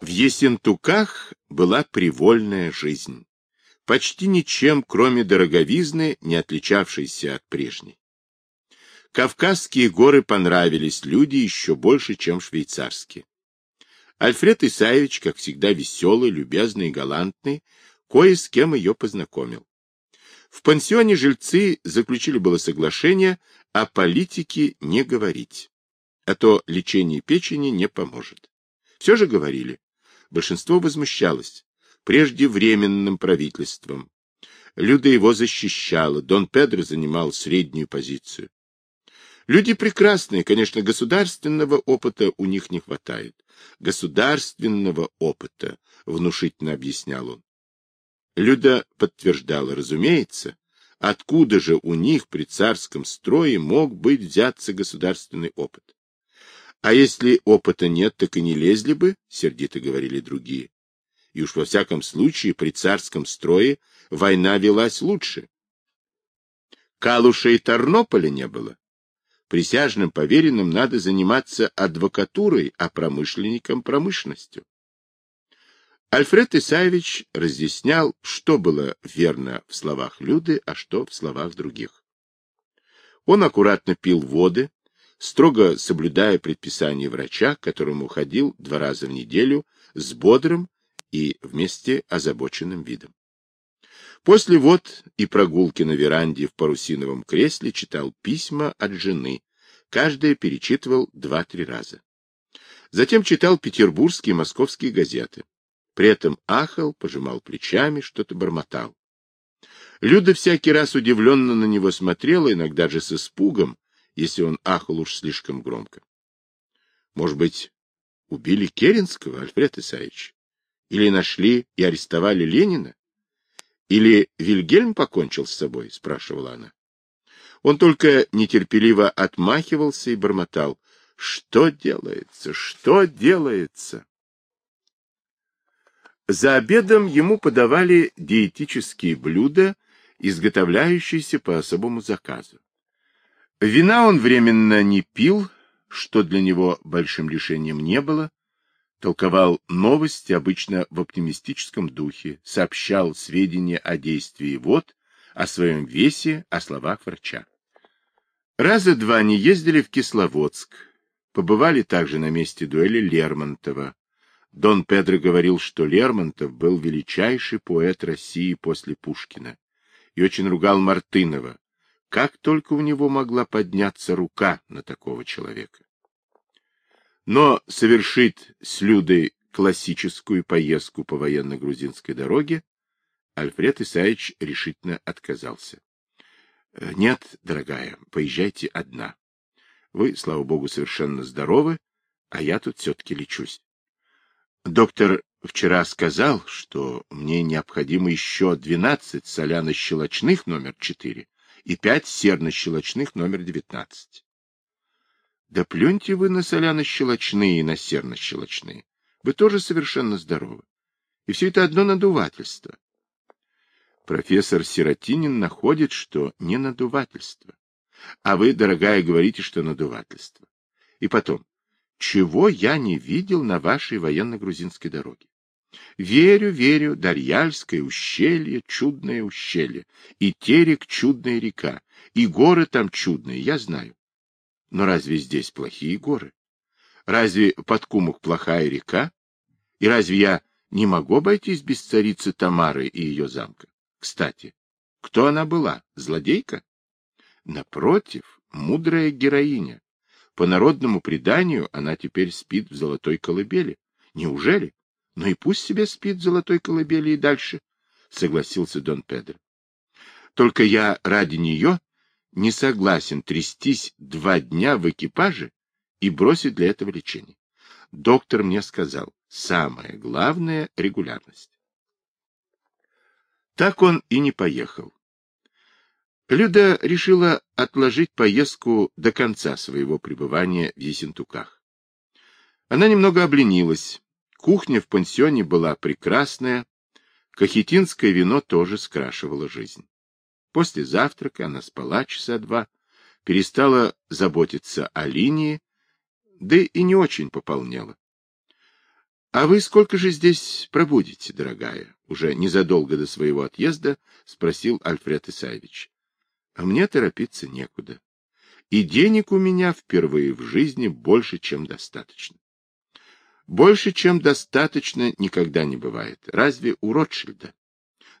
В Есентуках была привольная жизнь, почти ничем, кроме дороговизны, не отличавшейся от прежней. Кавказские горы понравились люди еще больше, чем швейцарские. Альфред Исаевич, как всегда веселый, любезный и галантный, кое с кем ее познакомил. В пансионе жильцы заключили было соглашение о политике не говорить, а то лечение печени не поможет. Все же говорили. Большинство возмущалось преждевременным правительством. Люда его защищала, Дон Педро занимал среднюю позицию. Люди прекрасные, конечно, государственного опыта у них не хватает. Государственного опыта, внушительно объяснял он. Люда подтверждала, разумеется, откуда же у них при царском строе мог быть взяться государственный опыт. А если опыта нет, так и не лезли бы, сердито говорили другие. И уж во всяком случае при царском строе война велась лучше. Калуша и Тарнополя не было. Присяжным поверенным надо заниматься адвокатурой, а промышленникам промышленностью. Альфред Исаевич разъяснял, что было верно в словах Люды, а что в словах других. Он аккуратно пил воды, строго соблюдая предписание врача, к которому ходил два раза в неделю, с бодрым и вместе озабоченным видом. После вод и прогулки на веранде в парусиновом кресле читал письма от жены, каждое перечитывал два-три раза. Затем читал петербургские и московские газеты. При этом ахал, пожимал плечами, что-то бормотал. Люда всякий раз удивленно на него смотрела, иногда же с испугом, если он ахал уж слишком громко. Может быть, убили Керенского, Альфред Исаевич? Или нашли и арестовали Ленина? Или Вильгельм покончил с собой? — спрашивала она. Он только нетерпеливо отмахивался и бормотал. Что делается? Что делается? За обедом ему подавали диетические блюда, изготовляющиеся по особому заказу. Вина он временно не пил, что для него большим лишением не было, толковал новости обычно в оптимистическом духе, сообщал сведения о действии вод, о своем весе, о словах врача. Раза два они ездили в Кисловодск, побывали также на месте дуэли Лермонтова, Дон Педро говорил, что Лермонтов был величайший поэт России после Пушкина и очень ругал Мартынова. Как только у него могла подняться рука на такого человека. Но совершить с Людой классическую поездку по военно-грузинской дороге Альфред Исаевич решительно отказался. «Э, — Нет, дорогая, поезжайте одна. Вы, слава богу, совершенно здоровы, а я тут все-таки лечусь. Доктор вчера сказал, что мне необходимо еще 12 соляно-щелочных номер 4 и 5 серно-щелочных номер 19. Да плюньте вы на соляно-щелочные и на серно-щелочные. Вы тоже совершенно здоровы. И все это одно надувательство. Профессор Сиротинин находит, что не надувательство. А вы, дорогая, говорите, что надувательство. И потом, чего я не видел на вашей военно-грузинской дороге. Верю, верю, Дарьяльское ущелье, чудное ущелье, и Терек — чудная река, и горы там чудные, я знаю. Но разве здесь плохие горы? Разве под Кумух плохая река? И разве я не могу обойтись без царицы Тамары и ее замка? Кстати, кто она была? Злодейка? Напротив, мудрая героиня. По народному преданию она теперь спит в золотой колыбели. Неужели? Ну и пусть себе спит в золотой колыбели и дальше, — согласился Дон Педро. Только я ради нее не согласен трястись два дня в экипаже и бросить для этого лечение. Доктор мне сказал, самое главное — регулярность. Так он и не поехал. Люда решила отложить поездку до конца своего пребывания в Есентуках. Она немного обленилась. Кухня в пансионе была прекрасная, кахетинское вино тоже скрашивало жизнь. После завтрака она спала часа два, перестала заботиться о линии, да и не очень пополнела. — А вы сколько же здесь пробудете, дорогая? Уже незадолго до своего отъезда спросил Альфред Исаевич. — А мне торопиться некуда. И денег у меня впервые в жизни больше, чем достаточно. Больше, чем достаточно, никогда не бывает. Разве у Ротшильда?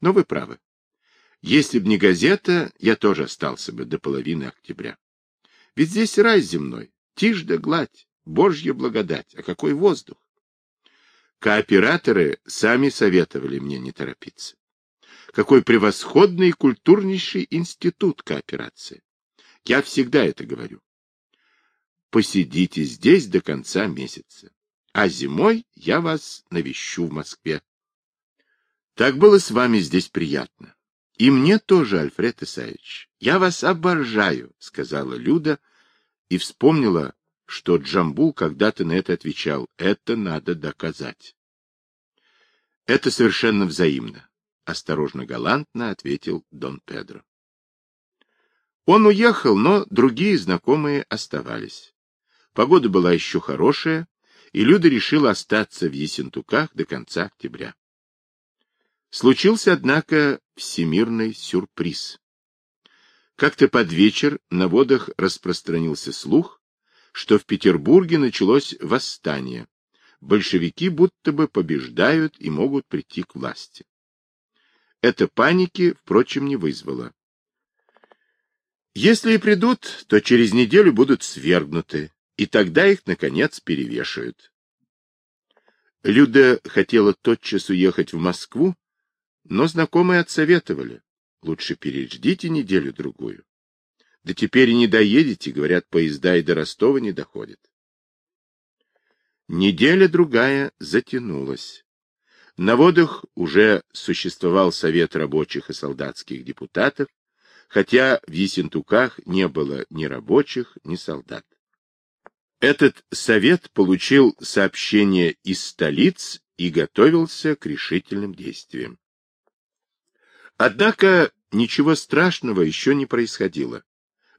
Но вы правы. Если б не газета, я тоже остался бы до половины октября. Ведь здесь рай земной, тишь да гладь, божья благодать. А какой воздух! Кооператоры сами советовали мне не торопиться. Какой превосходный и культурнейший институт кооперации. Я всегда это говорю. Посидите здесь до конца месяца, а зимой я вас навещу в Москве. Так было с вами здесь приятно. И мне тоже, Альфред Исаевич. Я вас обожаю, сказала Люда и вспомнила, что Джамбул когда-то на это отвечал. Это надо доказать. Это совершенно взаимно, осторожно галантно ответил Дон Педро. Он уехал, но другие знакомые оставались. Погода была еще хорошая, и Люда решила остаться в Ессентуках до конца октября. Случился, однако, всемирный сюрприз. Как-то под вечер на водах распространился слух, что в Петербурге началось восстание. Большевики будто бы побеждают и могут прийти к власти. Это паники, впрочем, не вызвало. Если и придут, то через неделю будут свергнуты, и тогда их, наконец, перевешают. Люда хотела тотчас уехать в Москву, но знакомые отсоветовали. Лучше переждите неделю-другую. Да теперь и не доедете, говорят, поезда и до Ростова не доходят. Неделя-другая затянулась. На водах уже существовал Совет рабочих и солдатских депутатов, хотя в Ессентуках не было ни рабочих, ни солдат. Этот совет получил сообщение из столиц и готовился к решительным действиям. Однако ничего страшного еще не происходило.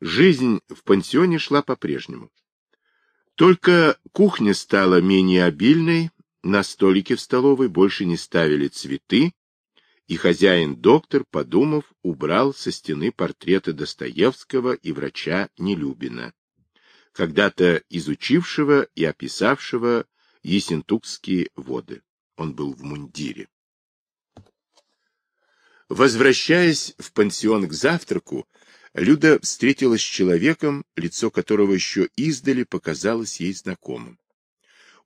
Жизнь в пансионе шла по-прежнему. Только кухня стала менее обильной, на столике в столовой больше не ставили цветы, и хозяин-доктор, подумав, убрал со стены портреты Достоевского и врача Нелюбина, когда-то изучившего и описавшего Ессентукские воды. Он был в мундире. Возвращаясь в пансион к завтраку, Люда встретилась с человеком, лицо которого еще издали показалось ей знакомым.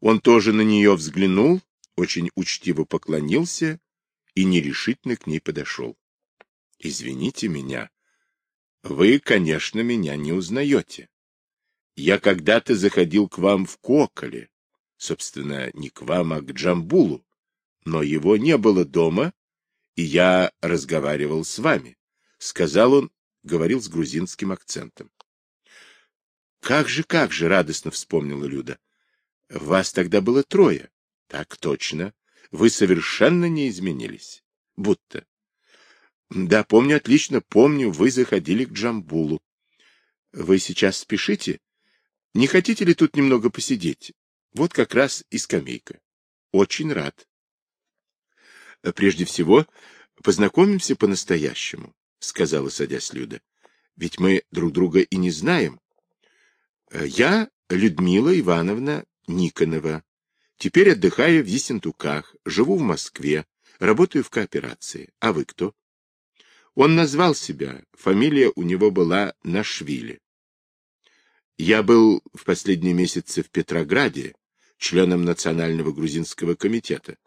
Он тоже на нее взглянул, очень учтиво поклонился и нерешительно к ней подошел. — Извините меня. Вы, конечно, меня не узнаете. Я когда-то заходил к вам в Коколе, собственно, не к вам, а к Джамбулу, но его не было дома, и я разговаривал с вами, — сказал он, говорил с грузинским акцентом. — Как же, как же, — радостно вспомнила Люда. — Вас тогда было трое. — Так точно. Вы совершенно не изменились. Будто. Да, помню отлично, помню, вы заходили к Джамбулу. Вы сейчас спешите? Не хотите ли тут немного посидеть? Вот как раз и скамейка. Очень рад. Прежде всего, познакомимся по-настоящему, сказала, садясь Люда. Ведь мы друг друга и не знаем. Я Людмила Ивановна Никонова. Теперь отдыхаю в Ессентуках, живу в Москве, работаю в кооперации. А вы кто? Он назвал себя, фамилия у него была Нашвили. Я был в последние месяцы в Петрограде, членом Национального грузинского комитета.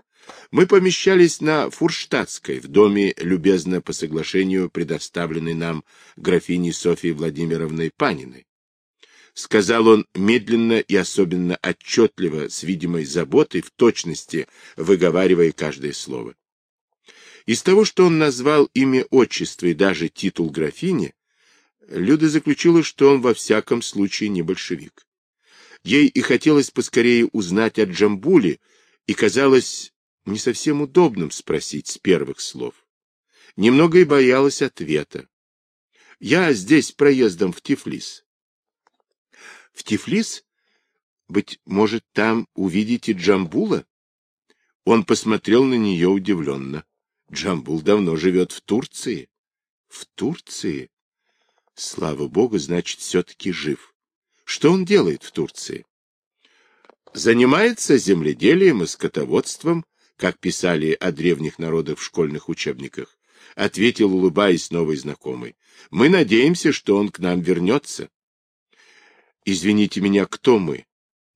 Мы помещались на Фурштадтской, в доме, любезно по соглашению предоставленной нам графиней Софьей Владимировной Паниной. Сказал он медленно и особенно отчетливо, с видимой заботой, в точности, выговаривая каждое слово. Из того, что он назвал имя отчество и даже титул графини, Люда заключила, что он во всяком случае не большевик. Ей и хотелось поскорее узнать о Джамбуле, и казалось не совсем удобным спросить с первых слов. Немного и боялась ответа. Я здесь проездом в Тифлис. В Тифлис? Быть может, там увидите Джамбула? Он посмотрел на нее удивленно. Джамбул давно живет в Турции. В Турции? Слава богу, значит, все-таки жив. Что он делает в Турции? Занимается земледелием и скотоводством, как писали о древних народах в школьных учебниках, ответил, улыбаясь новый знакомый. Мы надеемся, что он к нам вернется. Извините меня, кто мы?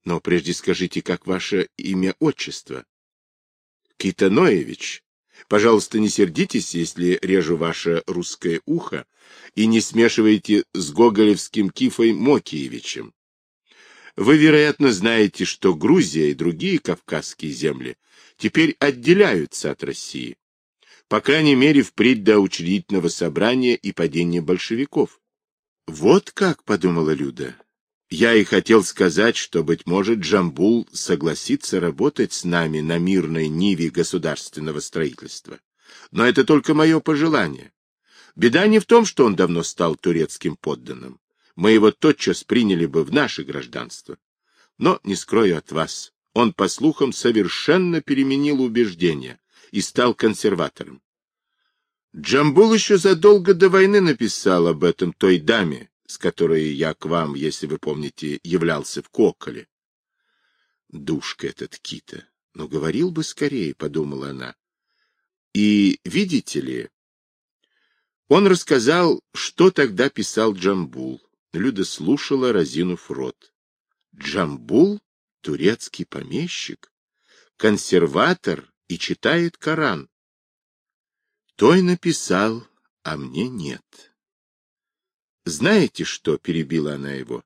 Но прежде скажите, как ваше имя, отчество? Китаноевич. Пожалуйста, не сердитесь, если режу ваше русское ухо, и не смешивайте с гоголевским Кифой Мокиевичем. Вы, вероятно, знаете, что Грузия и другие кавказские земли теперь отделяются от России. По крайней мере, впредь до учредительного собрания и падения большевиков. Вот как, подумала Люда. Я и хотел сказать, что, быть может, Джамбул согласится работать с нами на мирной ниве государственного строительства. Но это только мое пожелание. Беда не в том, что он давно стал турецким подданным. Мы его тотчас приняли бы в наше гражданство. Но, не скрою от вас, он, по слухам, совершенно переменил убеждения и стал консерватором. Джамбул еще задолго до войны написал об этом той даме, с которой я к вам, если вы помните, являлся в Коколе. Душка этот Кита. Но говорил бы скорее, подумала она. И видите ли, он рассказал, что тогда писал Джамбул. Люда слушала, разинув рот. Джамбул — турецкий помещик, консерватор и читает Коран. Той написал, а мне нет. Знаете что, перебила она его.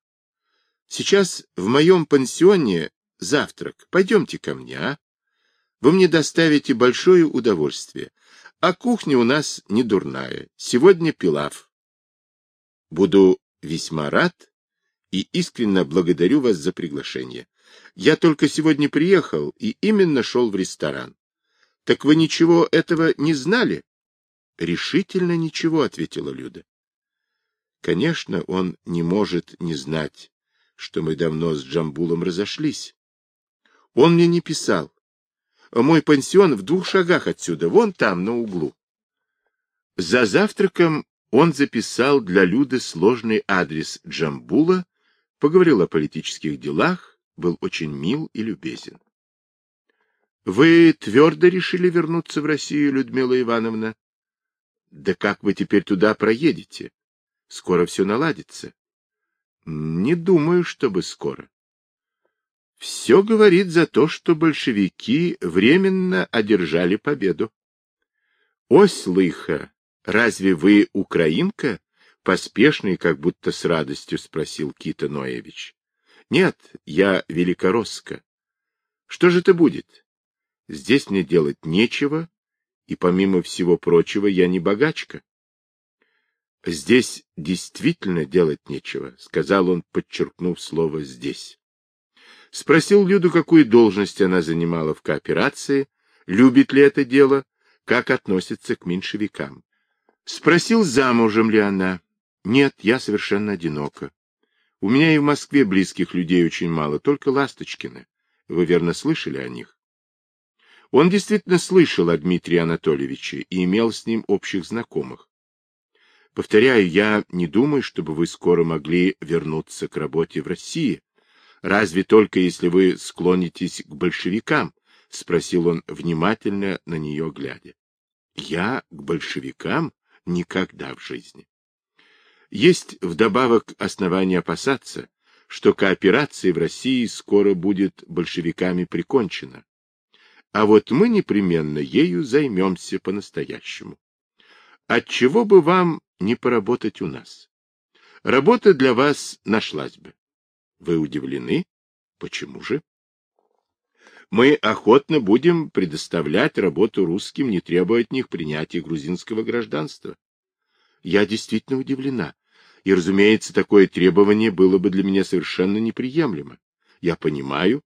Сейчас в моем пансионе завтрак. Пойдемте ко мне, а? Вы мне доставите большое удовольствие. А кухня у нас не дурная. Сегодня пилав. Буду весьма рад и искренне благодарю вас за приглашение. Я только сегодня приехал и именно шел в ресторан. Так вы ничего этого не знали? Решительно ничего, ответила Люда. Конечно, он не может не знать, что мы давно с Джамбулом разошлись. Он мне не писал. Мой пансион в двух шагах отсюда, вон там, на углу. За завтраком он записал для Люды сложный адрес Джамбула, поговорил о политических делах, был очень мил и любезен. — Вы твердо решили вернуться в Россию, Людмила Ивановна? — Да как вы теперь туда проедете? Скоро все наладится. Не думаю, чтобы скоро. Все говорит за то, что большевики временно одержали победу. Ось лыха, разве вы украинка? Поспешный, как будто с радостью спросил Кита Ноевич. Нет, я великоросска. Что же это будет? Здесь мне делать нечего, и помимо всего прочего я не богачка. Здесь действительно делать нечего, сказал он, подчеркнув слово здесь. Спросил Люду, какую должность она занимала в кооперации, любит ли это дело, как относится к меньшевикам. Спросил, замужем ли она. Нет, я совершенно одинока. У меня и в Москве близких людей очень мало, только Ласточкины. Вы верно слышали о них? Он действительно слышал о Дмитрии Анатольевиче и имел с ним общих знакомых. Повторяю, я не думаю, чтобы вы скоро могли вернуться к работе в России. Разве только если вы склонитесь к большевикам? — спросил он, внимательно на нее глядя. — Я к большевикам? Никогда в жизни. Есть вдобавок основания опасаться, что кооперация в России скоро будет большевиками прикончена. А вот мы непременно ею займемся по-настоящему. Отчего бы вам не поработать у нас. Работа для вас нашлась бы. Вы удивлены? Почему же? Мы охотно будем предоставлять работу русским, не требуя от них принятия грузинского гражданства. Я действительно удивлена. И, разумеется, такое требование было бы для меня совершенно неприемлемо. Я понимаю.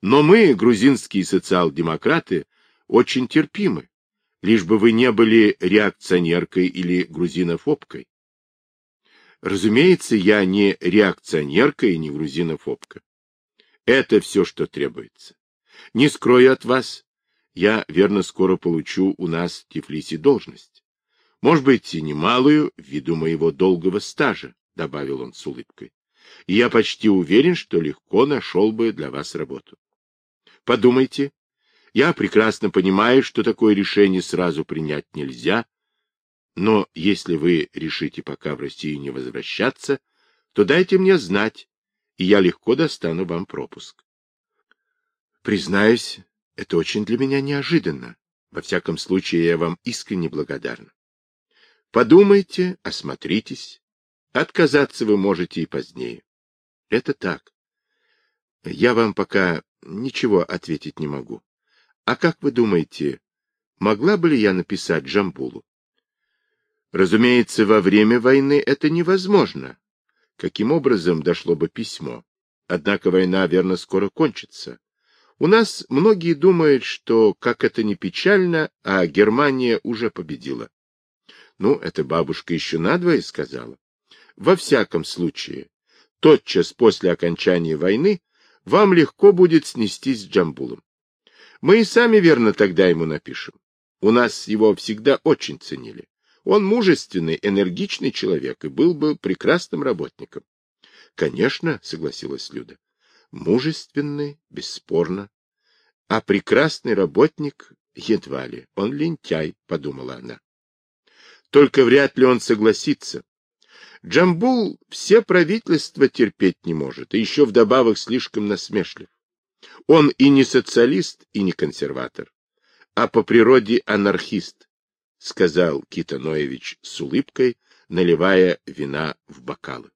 Но мы, грузинские социал-демократы, очень терпимы лишь бы вы не были реакционеркой или грузинофобкой. Разумеется, я не реакционерка и не грузинофобка. Это все, что требуется. Не скрою от вас, я, верно, скоро получу у нас в Тифлисе должность. Может быть, и немалую, ввиду моего долгого стажа, — добавил он с улыбкой. И я почти уверен, что легко нашел бы для вас работу. Подумайте. Я прекрасно понимаю, что такое решение сразу принять нельзя, но если вы решите пока в Россию не возвращаться, то дайте мне знать, и я легко достану вам пропуск. Признаюсь, это очень для меня неожиданно. Во всяком случае, я вам искренне благодарна. Подумайте, осмотритесь. Отказаться вы можете и позднее. Это так. Я вам пока ничего ответить не могу. А как вы думаете, могла бы ли я написать Джамбулу? Разумеется, во время войны это невозможно. Каким образом дошло бы письмо? Однако война, верно, скоро кончится. У нас многие думают, что, как это ни печально, а Германия уже победила. Ну, это бабушка еще надвое сказала. Во всяком случае, тотчас после окончания войны вам легко будет снестись с Джамбулом. Мы и сами верно тогда ему напишем. У нас его всегда очень ценили. Он мужественный, энергичный человек и был бы прекрасным работником. — Конечно, — согласилась Люда. Мужественный, бесспорно. А прекрасный работник едва ли. Он лентяй, подумала она. Только вряд ли он согласится. Джамбул все правительства терпеть не может, и еще вдобавок слишком насмешлив. Он и не социалист, и не консерватор, а по природе анархист, сказал Кита Ноевич с улыбкой, наливая вина в бокалы.